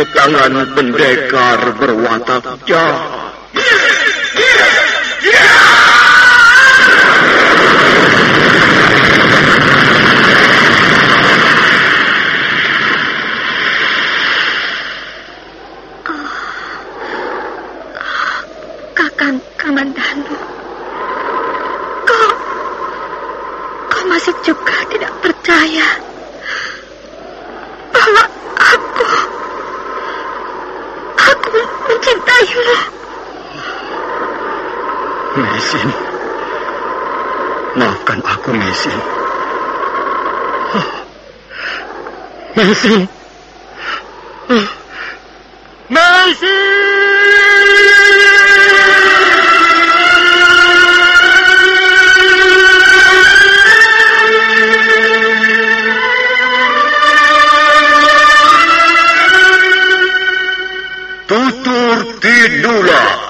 jatuh ke tangan pendekar berwatak jahat. 耐心，土土蒂奴拉。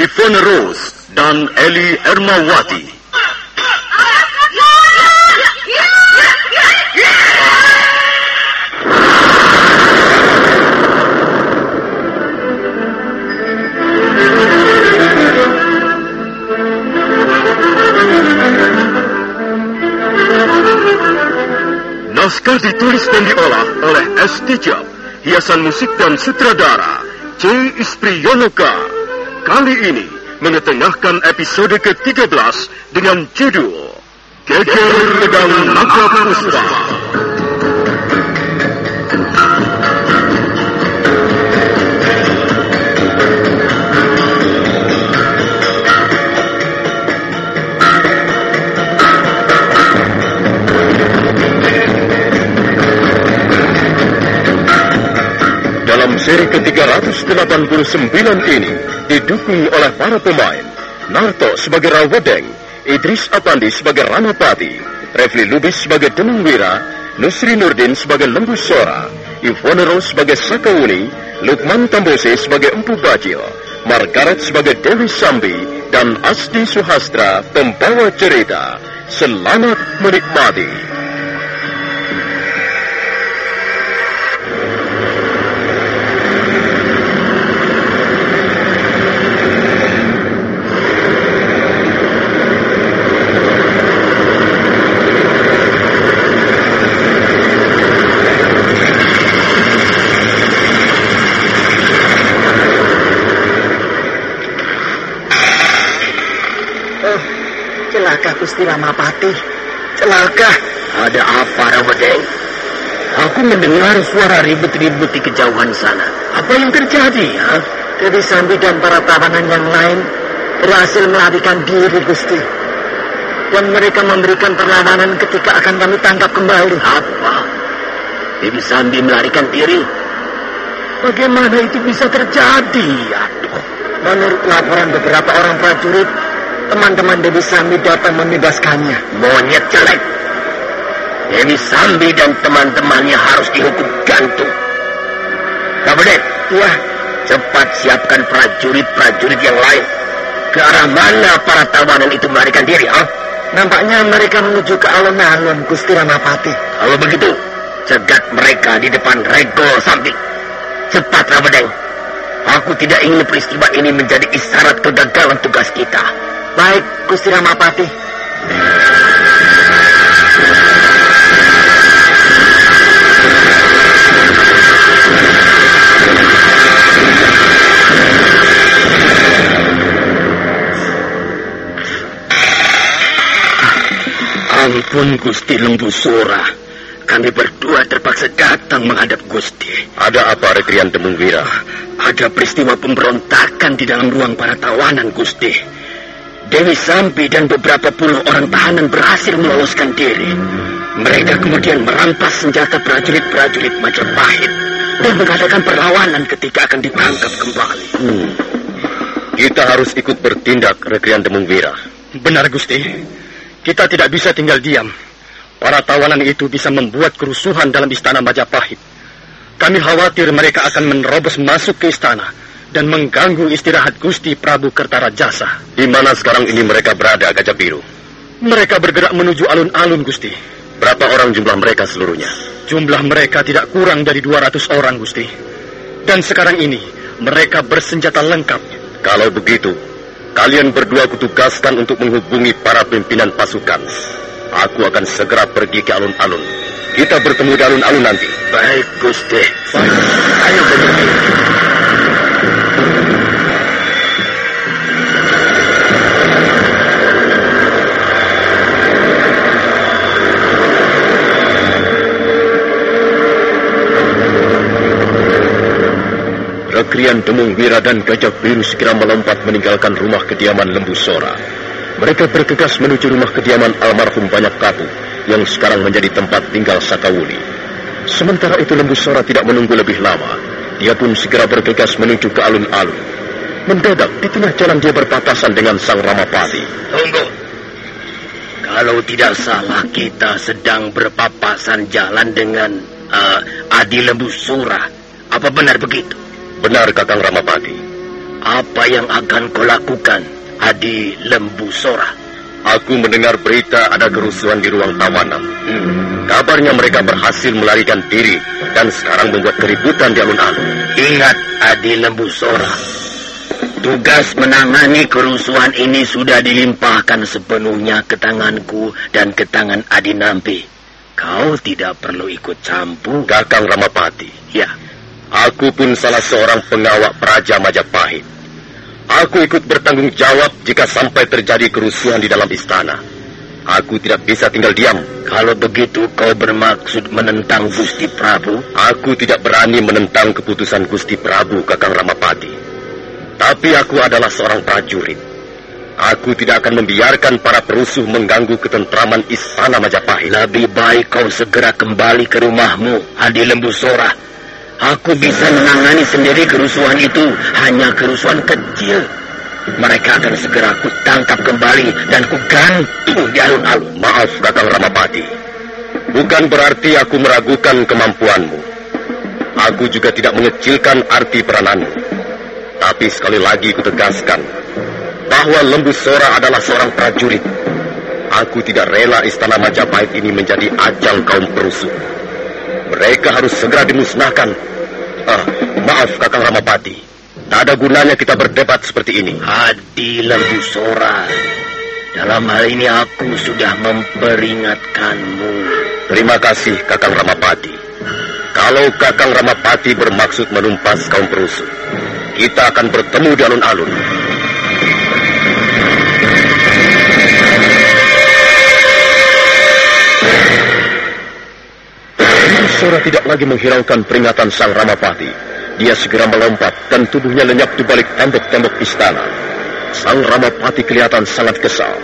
Ivone Rose, dan Eli Ermawati. Naskah ditulis dan diolah oleh S. Tijab, hiasan musik dan sutradara C. Ispriyonoka. Kali ini mengetengahkan episode ke-13 dengan judul Geger Pedang Naga Puspa. Ke-389 ini didukung oleh para pemain Narto sebagai Rawedeng, Idris Apandi sebagai Ranapati, Refli Lubis sebagai Denung Wira, Nusri Nurdin sebagai Lembu Sora, Ivone Rose sebagai Sakauni, Lukman Tambose sebagai Empu Bajil, Margaret sebagai Dewi Sambi, dan Asti Suhastra pembawa cerita. Selamat menikmati. Oh, celaka Gusti Ramapati. Celaka. Ada apa, Rawedeng? Aku mendengar suara ribut-ribut di kejauhan sana. Apa yang terjadi, ha? Dewi Sambi dan para tawanan yang lain berhasil melarikan diri, Gusti. Dan mereka memberikan perlawanan ketika akan kami tangkap kembali. Apa? Dewi Sambi melarikan diri? Bagaimana itu bisa terjadi? Aduh. Menurut laporan beberapa orang prajurit, teman-teman Dewi Sambi datang membebaskannya. Monyet jelek. Dewi Sambi dan teman-temannya harus dihukum gantung. Kabudet, Ya, cepat siapkan prajurit-prajurit yang lain. Ke arah mana para tawanan itu melarikan diri, ah? nampaknya mereka menuju ke alun-alun, Gusti Ramapati. Kalau begitu, cegat mereka di depan Rego Sambi. Cepat, Rabedeng. Aku tidak ingin peristiwa ini menjadi isyarat kegagalan tugas kita. Baik, Gusti Ramapati. Ampun Gusti Lembu Sora. Kami berdua terpaksa datang menghadap Gusti. Ada apa Rekrian Temungwira? Ada peristiwa pemberontakan di dalam ruang para tawanan Gusti. Dewi Sambi dan beberapa puluh orang tahanan berhasil meloloskan diri. Mereka kemudian merampas senjata prajurit-prajurit Majapahit dan mengadakan perlawanan ketika akan ditangkap kembali. Hmm. Kita harus ikut bertindak, Rekrian Demung Wira. Benar, Gusti. Kita tidak bisa tinggal diam. Para tawanan itu bisa membuat kerusuhan dalam istana Majapahit. Kami khawatir mereka akan menerobos masuk ke istana dan mengganggu istirahat Gusti Prabu Kertarajasa. Di mana sekarang ini mereka berada, Gajah Biru? Mereka bergerak menuju alun-alun, Gusti. Berapa orang jumlah mereka seluruhnya? Jumlah mereka tidak kurang dari 200 orang, Gusti. Dan sekarang ini, mereka bersenjata lengkap. Kalau begitu, kalian berdua kutugaskan untuk menghubungi para pimpinan pasukan. Aku akan segera pergi ke alun-alun. Kita bertemu di alun-alun nanti. Baik, Gusti. Ayo berdiri. Rekrian Demung Wira dan Gajah Biru segera melompat meninggalkan rumah kediaman Lembu Sora. Mereka bergegas menuju rumah kediaman almarhum Banyak Kapu yang sekarang menjadi tempat tinggal Sakawuli. Sementara itu Lembu Sora tidak menunggu lebih lama. Dia pun segera bergegas menuju ke alun-alun. Mendadak di tengah jalan dia berpapasan dengan Sang Ramapati. Tunggu. Kalau tidak salah kita sedang berpapasan jalan dengan uh, Adi Lembu Sura. Apa benar begitu? Benar Kakang Ramapati. Apa yang akan kau lakukan, Adi Lembu Sora? Aku mendengar berita ada kerusuhan di ruang tawanan. Hmm. Kabarnya mereka berhasil melarikan diri dan sekarang membuat keributan di alun-alun. Ingat, Adi Lembu Sora. Tugas menangani kerusuhan ini sudah dilimpahkan sepenuhnya ke tanganku dan ke tangan Adi Nampi. Kau tidak perlu ikut campur. Kakang Ramapati. Ya. Aku pun salah seorang pengawak Praja Majapahit. Aku ikut bertanggung jawab jika sampai terjadi kerusuhan di dalam istana. Aku tidak bisa tinggal diam. Kalau begitu kau bermaksud menentang Gusti Prabu? Aku tidak berani menentang keputusan Gusti Prabu, Kakang Ramapati. Tapi aku adalah seorang prajurit. Aku tidak akan membiarkan para perusuh mengganggu ketentraman istana Majapahit. Lebih baik kau segera kembali ke rumahmu, Adi Lembu Sora. Aku bisa menangani sendiri kerusuhan itu, hanya kerusuhan kecil. Mereka akan segera ku tangkap kembali dan ku gantung di alun-alun. Maaf, Kakang Ramapati. Bukan berarti aku meragukan kemampuanmu. Aku juga tidak mengecilkan arti perananmu. Tapi sekali lagi kutegaskan bahwa Lembu Sora adalah seorang prajurit. Aku tidak rela istana Majapahit ini menjadi ajang kaum perusuh. Mereka harus segera dimusnahkan Ah, maaf Kakang Ramapati. Tak ada gunanya kita berdebat seperti ini. Hadi Lembu Sora. Dalam hal ini aku sudah memperingatkanmu. Terima kasih Kakang Ramapati. Kalau Kakang Ramapati bermaksud menumpas kaum perusuh, kita akan bertemu di alun-alun. Sora tidak lagi menghiraukan peringatan Sang Ramapati. Dia segera melompat dan tubuhnya lenyap di balik tembok-tembok istana. Sang Ramapati kelihatan sangat kesal.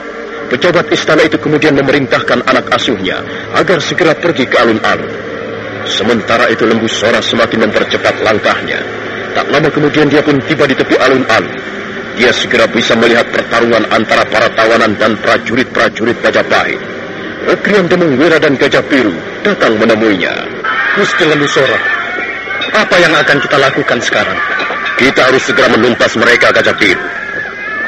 Pejabat istana itu kemudian memerintahkan anak asuhnya agar segera pergi ke alun-alun. Sementara itu Lembu Sora semakin mempercepat langkahnya. Tak lama kemudian dia pun tiba di tepi alun-alun. Dia segera bisa melihat pertarungan antara para tawanan dan prajurit-prajurit Majapahit. Rekrian Demung Wira dan Gajah Biru datang menemuinya. Gusti Lemusora, apa yang akan kita lakukan sekarang? Kita harus segera menumpas mereka, Gajah Biru.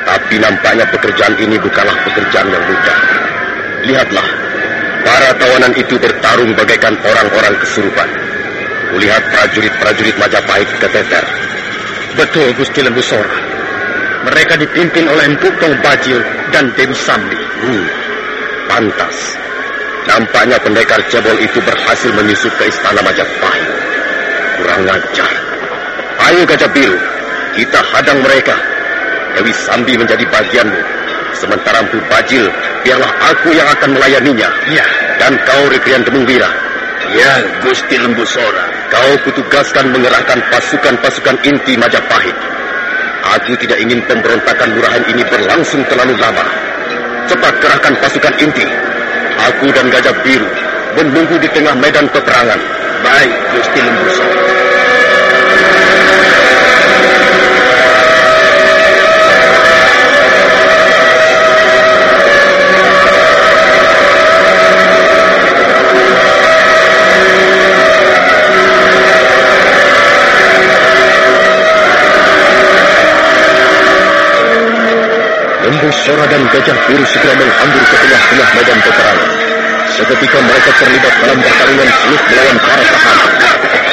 Tapi nampaknya pekerjaan ini bukanlah pekerjaan yang mudah. Lihatlah, para tawanan itu bertarung bagaikan orang-orang kesurupan. Kulihat prajurit-prajurit Majapahit keteter. Betul, Gusti Lembusora. Mereka dipimpin oleh Empuk Tong Bajil dan Dewi Sambi. Hmm, pantas. Nampaknya pendekar cebol itu berhasil menyusup ke istana Majapahit. Kurang ajar. Ayo Gajah Biru, kita hadang mereka. Dewi Sambi menjadi bagianmu. Sementara Empu Bajil, biarlah aku yang akan melayaninya. Iya. Dan kau Rekrian Temungwira. Ya, Gusti Lembu Sora. Kau kutugaskan mengerahkan pasukan-pasukan inti Majapahit. Aku tidak ingin pemberontakan murahan ini berlangsung terlalu lama. Cepat kerahkan pasukan inti. Aku dan Gajah Biru menunggu di tengah medan peperangan. Baik, Gusti Lembu. Sora dan Gajah Biru segera menghambur ke tengah-tengah medan peperangan. Seketika mereka terlibat dalam pertarungan sulit melawan para tahanan.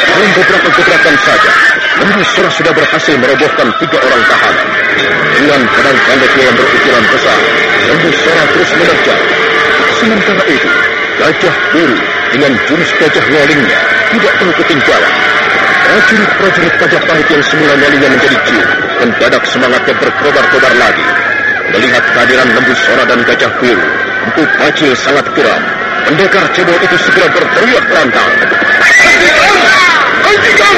Dalam beberapa gebrakan saja, Lembu Sora sudah berhasil merobohkan tiga orang tahanan. Dengan pedang pendeknya yang berukuran besar, Lembu Sora terus menerjang. Sementara itu, Gajah Biru dengan jurus gajah lolingnya tidak tahu ketinggalan. Prajurit-prajurit Majapahit yang semula nyalinya menjadi cium, mendadak semangatnya berkobar-kobar lagi. Melihat kehadiran lembu sora dan gajah biru, Empu Bacil sangat geram. Pendekar cebol itu segera berteriak lantang. Hentikan! Hentikan!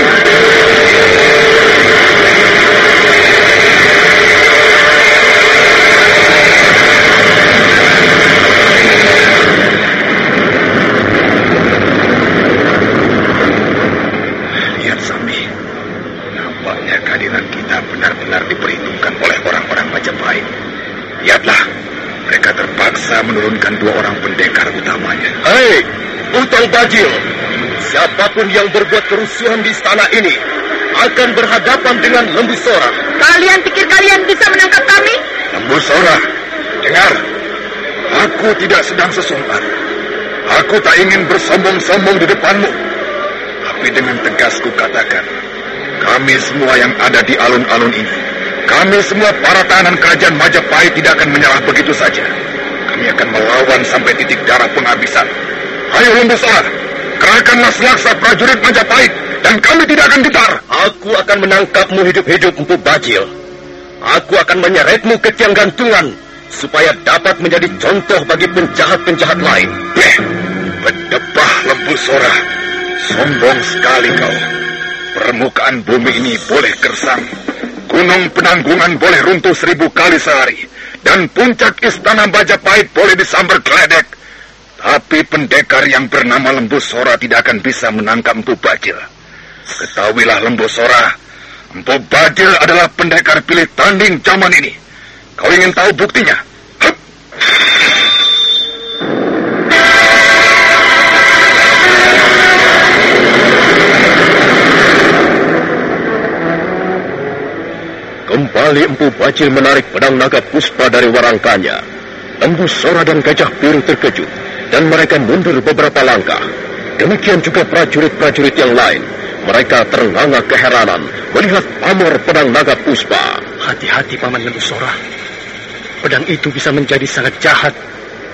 Dua orang pendekar utamanya. Hei, Utang Bajil! Siapa pun yang berbuat kerusuhan di istana ini akan berhadapan dengan lembu sora. Kalian pikir kalian bisa menangkap kami? Lembu Sora, dengar. Aku tidak sedang sesumbar. Aku tak ingin bersombong-sombong di depanmu. Tapi dengan tegas ku katakan, kami semua yang ada di alun-alun ini, kami semua para tahanan kerajaan Majapahit tidak akan menyerah begitu saja. Kami akan melawan sampai titik darah penghabisan. Ayo Lembu Sora, kerahkanlah selaksa prajurit Majapahit dan kami tidak akan gentar. Aku akan menangkapmu hidup-hidup Empu Bajil. Aku akan menyeretmu ke tiang gantungan supaya dapat menjadi contoh bagi penjahat-penjahat lain. Beh, berdebah lembu sora. Sombong sekali kau. Permukaan bumi ini boleh gersang. Gunung penanggungan boleh runtuh seribu kali sehari. Dan puncak istana Majapahit boleh disambar geledek. Tapi pendekar yang bernama Lembu Sora tidak akan bisa menangkap Empu Bajil. Ketahuilah Lembu Sora, Empu Bajil adalah pendekar pilih tanding zaman ini. Kau ingin tahu buktinya? Hup! Kembali Empu Bajil menarik pedang naga puspa dari warangkanya. Lembu Sora dan Gajah Biru terkejut dan mereka mundur beberapa langkah. Demikian juga prajurit-prajurit yang lain. Mereka terengah keheranan melihat pamor pedang naga puspa. Hati-hati Paman Lembu Sora. Pedang itu bisa menjadi sangat jahat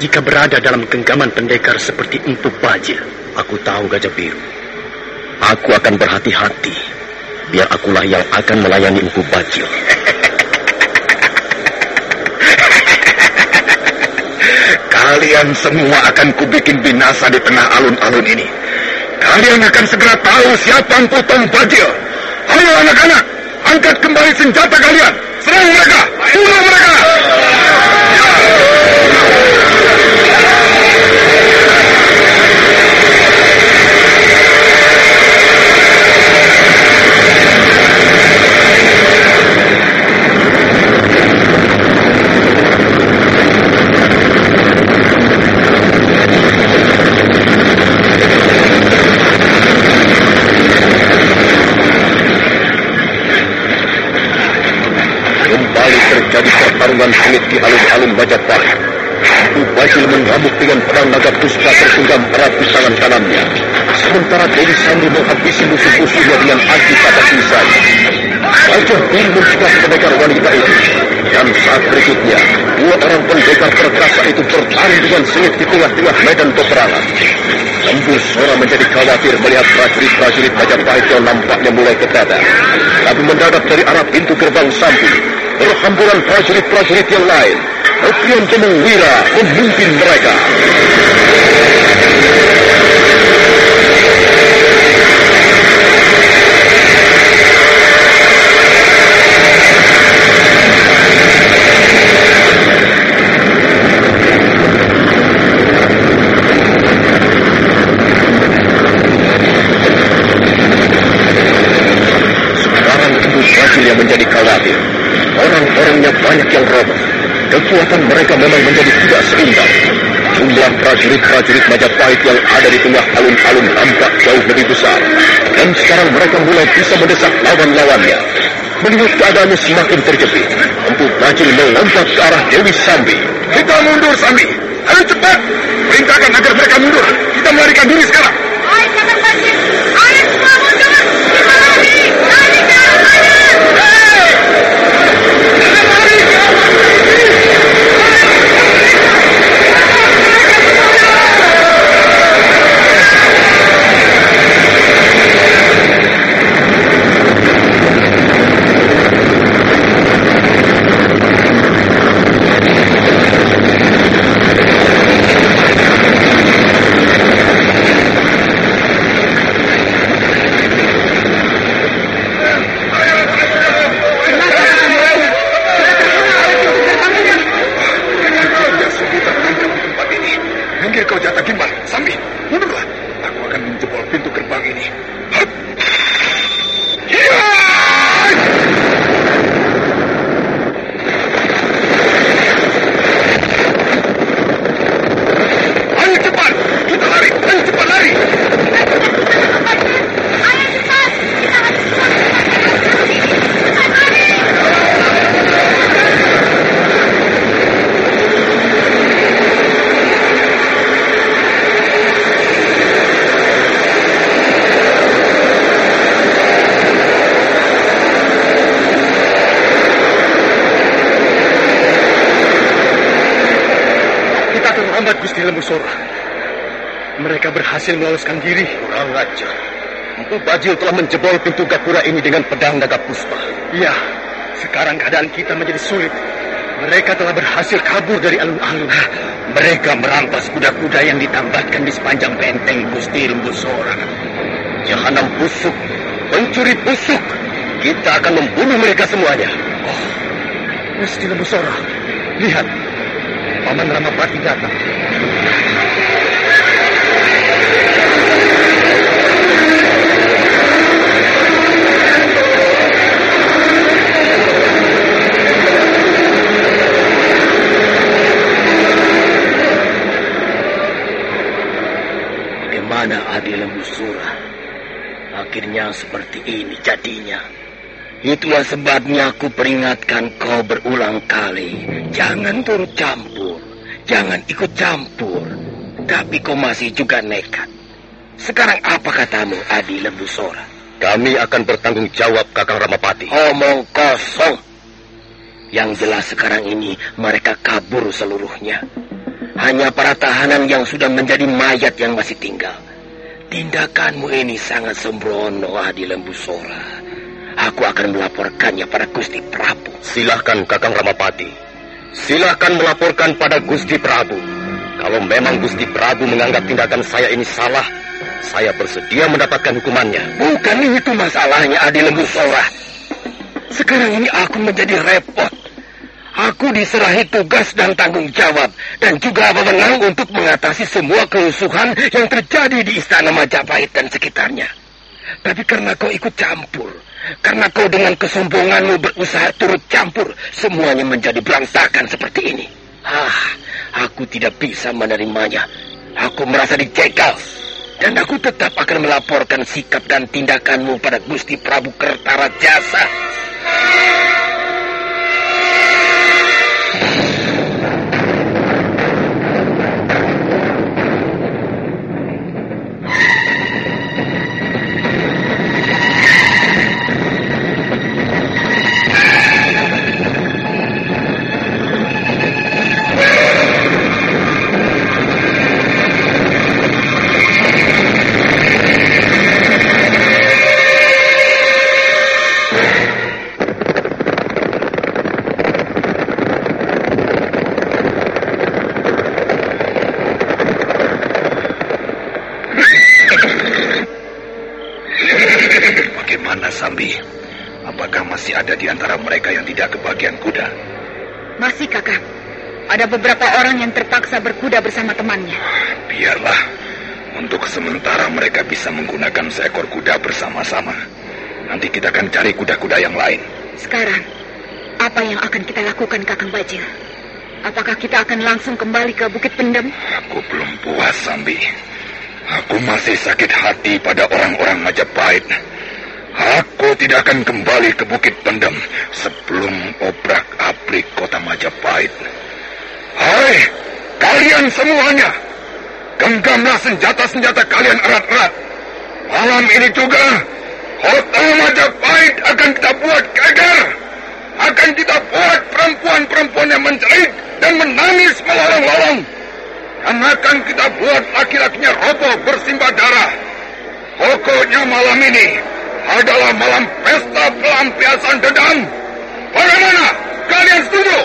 jika berada dalam genggaman pendekar seperti Empu Bajil. Aku tahu Gajah Biru. Aku akan berhati-hati. Biar akulah yang akan melayani Empu Bajil. Kalian semua akan kubikin binasa di tengah alun-alun ini. Kalian akan segera tahu siapa Tom Bajil. Ayo anak-anak, angkat kembali senjata kalian. Serang mereka, bunuh mereka. Terjadi pertarungan sengit di alun-alun Majapahit. Empu Bajil mengamuk dengan pedang naga puspa tergenggam erat di kanannya. Sementara Dewi Sandi menghabisi musuh-musuhnya dengan anti kata pisai. Gajah Biru mencegah pendekar wanita itu. Dan saat berikutnya, dua orang pendekar perkasa itu bertarung dengan sengit di tengah-tengah medan peperangan. Lembu Sora menjadi khawatir melihat prajurit-prajurit Majapahit yang nampaknya mulai ketada. Tapi mendadak dari arah pintu gerbang samping, berhamburan prajurit-prajurit yang lain. Opion Temung Wira memimpin mereka. Mereka memang menjadi tidak seimbang. Jumlah prajurit-prajurit Majapahit yang ada di tengah alun-alun nampak jauh lebih besar. Dan sekarang mereka mulai bisa mendesak lawan-lawannya. Melihat keadaannya semakin terjepit, Empu Bajil melompat ke arah Dewi Sambi. Kita mundur, Sambi. Ayo cepat. Perintahkan agar mereka mundur. Kita melarikan diri sekarang. Berhasil meloloskan diri. Kurang ajar. Empu Bajil telah menjebol pintu gapura ini dengan pedang naga puspa. Iya, sekarang keadaan kita menjadi sulit. Mereka telah berhasil kabur dari alun-alun. Mereka merampas kuda-kuda yang ditambatkan di sepanjang benteng Gusti Lembusora. Jahanam busuk, pencuri busuk. Kita akan membunuh mereka semuanya. Oh, Gusti Lembusora, lihat. Paman Ramapati datang. Seperti ini jadinya. Itulah sebabnya aku peringatkan kau berulang kali. Jangan turut campur. Jangan ikut campur. Tapi kau masih juga nekat. Sekarang apa katamu, Adi Lembu Sora? Kami akan bertanggung jawab, Kakang Ramapati. Omong kosong. Yang jelas sekarang ini mereka kabur seluruhnya. Hanya para tahanan yang sudah menjadi mayat yang masih tinggal. Tindakanmu ini sangat sembrono, Adi Lembusora. Aku akan melaporkannya pada Gusti Prabu. Silahkan, Kakang Ramapati. Silahkan melaporkan pada Gusti Prabu. Kalau memang Gusti Prabu menganggap tindakan saya ini salah, saya bersedia mendapatkan hukumannya. Bukan itu masalahnya, Adi Lembusora. Sekarang ini aku menjadi repot. Aku diserahi tugas dan tanggung jawab dan juga wewenang untuk mengatasi semua kerusuhan yang terjadi di Istana Majapahit dan sekitarnya. Tapi karena kau ikut campur, karena kau dengan kesombonganmu berusaha turut campur, semuanya menjadi berantakan seperti ini. Ah, aku tidak bisa menerimanya. Aku merasa dicegal. Dan aku tetap akan melaporkan sikap dan tindakanmu pada Gusti Prabu Kertarajasa. Apakah Ada beberapa orang yang terpaksa berkuda bersama temannya. Biarlah. Untuk sementara mereka bisa menggunakan seekor kuda bersama-sama. Nanti kita akan cari kuda-kuda yang lain. Sekarang, apa yang akan kita lakukan, Kakang Bajil? Apakah kita akan langsung kembali ke Bukit Pendem? Aku belum puas, Sambi. Aku masih sakit hati pada orang-orang Majapahit. Aku tidak akan kembali ke Bukit Pendem sebelum obrak-abrik kota Majapahit. Hai, kalian semuanya! Genggamlah senjata-senjata kalian erat-erat. Malam ini juga, kota Majapahit akan kita buat geger. Akan kita buat perempuan-perempuan yang menjerit dan menangis melolong-lolong. Dan akan kita buat laki-lakinya roboh bersimbah darah. Pokoknya malam ini adalah malam pesta pelampiasan dendam. Bagaimana? Kalian setuju?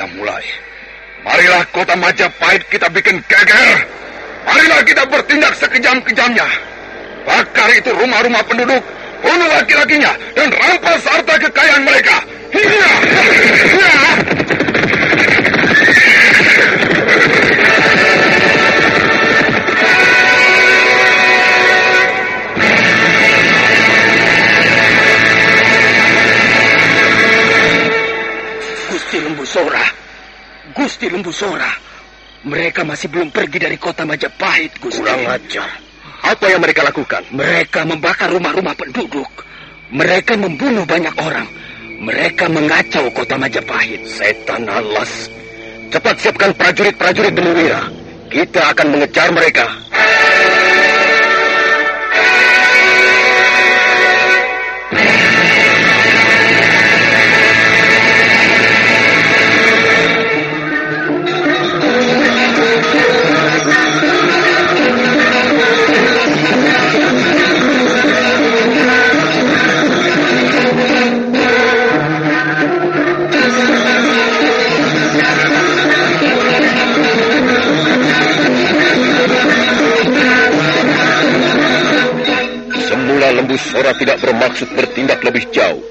Kita mulai. Marilah kota Majapahit kita bikin geger. Marilah kita bertindak sekejam-kejamnya. Bakar itu rumah-rumah penduduk, bunuh laki-lakinya, dan rampas harta kekayaan mereka. Iya. Iya. Sora. Gusti Lembu Sora. Mereka masih belum pergi dari kota Majapahit, Gusti. Kurang ajar. Apa yang mereka lakukan? Mereka membakar rumah-rumah penduduk. Mereka membunuh banyak orang. Mereka mengacau kota Majapahit. Setan alas. Cepat siapkan prajurit-prajurit Demuwira. Kita akan mengejar mereka. Semula Sora tidak bermaksud bertindak lebih jauh.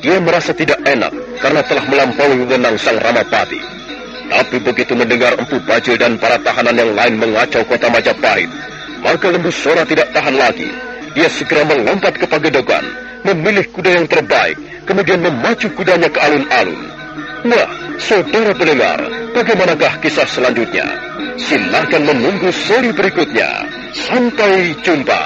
Dia merasa tidak enak karena telah melampaui wewenang sang Ramapati. Tapi begitu mendengar Empu Bajil dan para tahanan yang lain mengacau kota Majapahit, maka lembu Sora tidak tahan lagi. Dia segera melompat ke Pagedogan, memilih kuda yang terbaik, kemudian memacu kudanya ke alun-alun. Nah, saudara pendengar, bagaimanakah kisah selanjutnya? Silakan menunggu seri berikutnya. Sampai jumpa.